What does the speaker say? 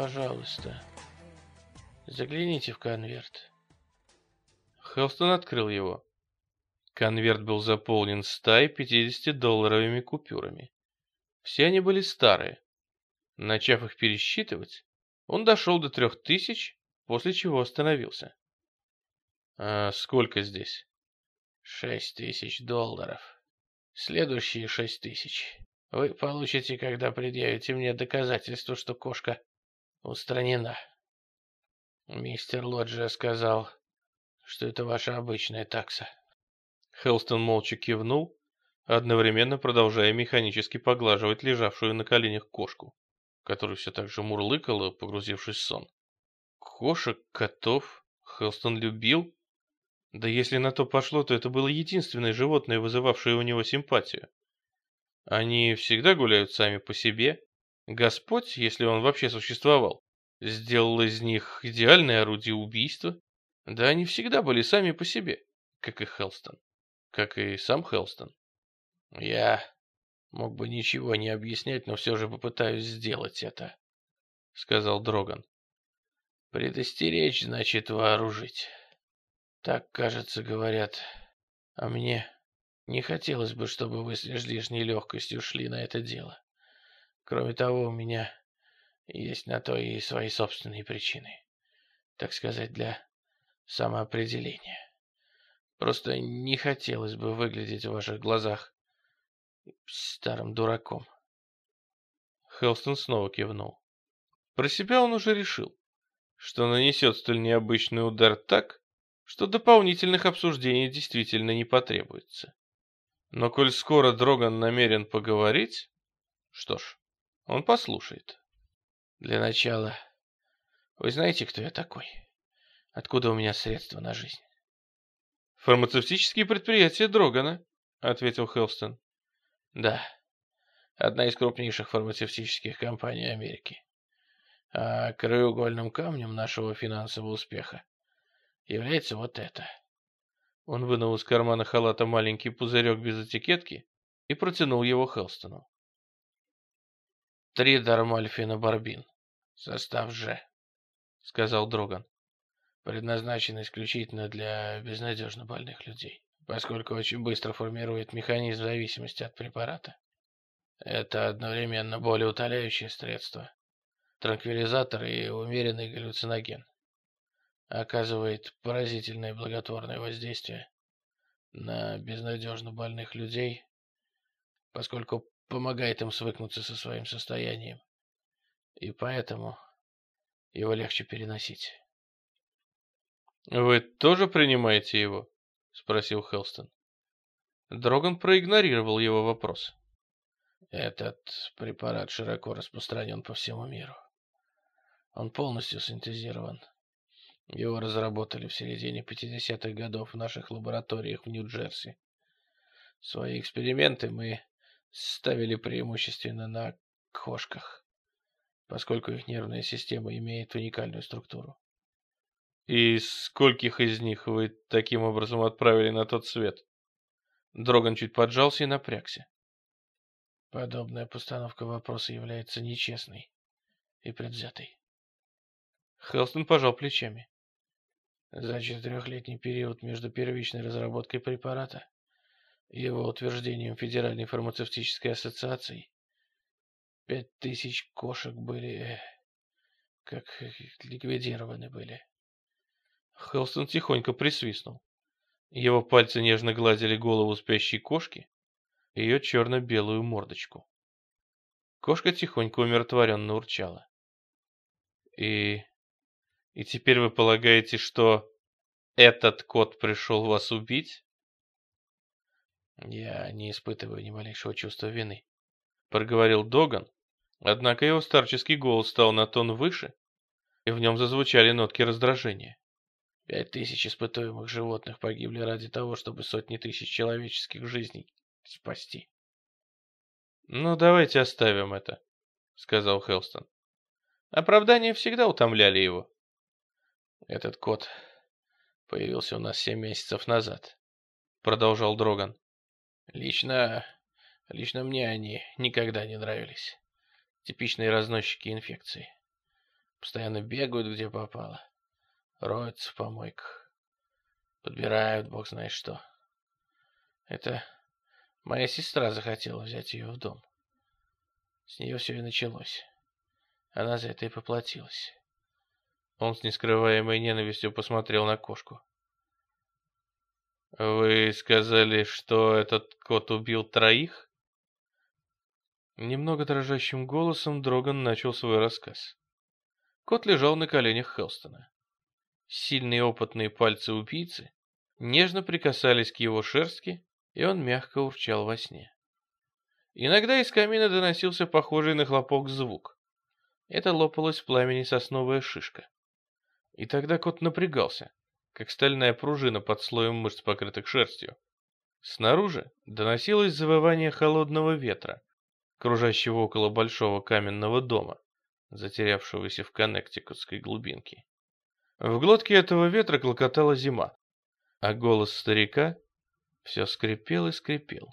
Пожалуйста, загляните в конверт. Хелстон открыл его. Конверт был заполнен 100 и 50-долларовыми купюрами. Все они были старые. Начав их пересчитывать, он дошел до трех тысяч, после чего остановился. «А сколько здесь?» «Шесть тысяч долларов. Следующие шесть тысяч вы получите, когда предъявите мне доказательство, что кошка устранена. Мистер Лоджия сказал, что это ваша обычная такса. Хелстон молча кивнул, одновременно продолжая механически поглаживать лежавшую на коленях кошку, которая все так же мурлыкала, погрузившись в сон. Кошек, котов Хелстон любил. Да если на то пошло, то это было единственное животное, вызывавшее у него симпатию. Они всегда гуляют сами по себе, Господь, если он вообще существовал, сделал из них идеальное орудие убийства. Да они всегда были сами по себе, как и Хелстон, как и сам Хелстон. Я мог бы ничего не объяснять, но все же попытаюсь сделать это, сказал Дроган. Предостеречь значит вооружить. Так, кажется, говорят. А мне не хотелось бы, чтобы вы с лишней легкостью шли на это дело. Кроме того, у меня есть на то и свои собственные причины. Так сказать, для самоопределения. Просто не хотелось бы выглядеть в ваших глазах старым дураком. Хелстон снова кивнул. Про себя он уже решил, что нанесет столь необычный удар так, что дополнительных обсуждений действительно не потребуется. Но коль скоро Дроган намерен поговорить, что ж, он послушает. Для начала, вы знаете, кто я такой? Откуда у меня средства на жизнь? Фармацевтические предприятия Дрогана, ответил Хелстон. Да, одна из крупнейших фармацевтических компаний Америки. А краеугольным камнем нашего финансового успеха является вот это. Он вынул из кармана халата маленький пузырек без этикетки и протянул его Хелстону. Три дармальфенобарбин. Состав Ж, сказал Дроган. Предназначен исключительно для безнадежно больных людей, поскольку очень быстро формирует механизм зависимости от препарата. Это одновременно болеутоляющее средство, транквилизатор и умеренный галлюциноген. Оказывает поразительное благотворное воздействие на безнадежно больных людей, поскольку помогает им свыкнуться со своим состоянием. И поэтому его легче переносить. «Вы тоже принимаете его?» — спросил Хелстон. Дроган проигнорировал его вопрос. «Этот препарат широко распространен по всему миру. Он полностью синтезирован. Его разработали в середине 50-х годов в наших лабораториях в Нью-Джерси. Свои эксперименты мы ставили преимущественно на кошках, поскольку их нервная система имеет уникальную структуру. И скольких из них вы таким образом отправили на тот свет? Дроган чуть поджался и напрягся. Подобная постановка вопроса является нечестной и предвзятой. Хелстон пожал плечами. За четырехлетний период между первичной разработкой препарата его утверждением Федеральной фармацевтической ассоциации пять тысяч кошек были э, как ликвидированы были. Хелстон тихонько присвистнул. Его пальцы нежно гладили голову спящей кошки, ее черно-белую мордочку. Кошка тихонько умиротворенно урчала. И... и теперь вы полагаете, что этот кот пришел вас убить? Я не испытываю ни малейшего чувства вины, проговорил Доган, однако его старческий голос стал на тон выше, и в нем зазвучали нотки раздражения. Пять тысяч испытуемых животных погибли ради того, чтобы сотни тысяч человеческих жизней спасти. «Ну, давайте оставим это», — сказал Хелстон. Оправдания всегда утомляли его. «Этот кот появился у нас семь месяцев назад», — продолжал Дроган. «Лично, лично мне они никогда не нравились. Типичные разносчики инфекции. Постоянно бегают, где попало. Роются в помойках. Подбирают бог знает что. Это моя сестра захотела взять ее в дом. С нее все и началось. Она за это и поплатилась. Он с нескрываемой ненавистью посмотрел на кошку. «Вы сказали, что этот кот убил троих?» Немного дрожащим голосом Дроган начал свой рассказ. Кот лежал на коленях Хелстона. Сильные опытные пальцы убийцы нежно прикасались к его шерстке, и он мягко урчал во сне. Иногда из камина доносился похожий на хлопок звук. Это лопалась в пламени сосновая шишка. И тогда кот напрягался, как стальная пружина под слоем мышц, покрытых шерстью. Снаружи доносилось завывание холодного ветра, кружащего около большого каменного дома, затерявшегося в коннектикутской глубинке. В глотке этого ветра клокотала зима, а голос старика все скрипел и скрипел.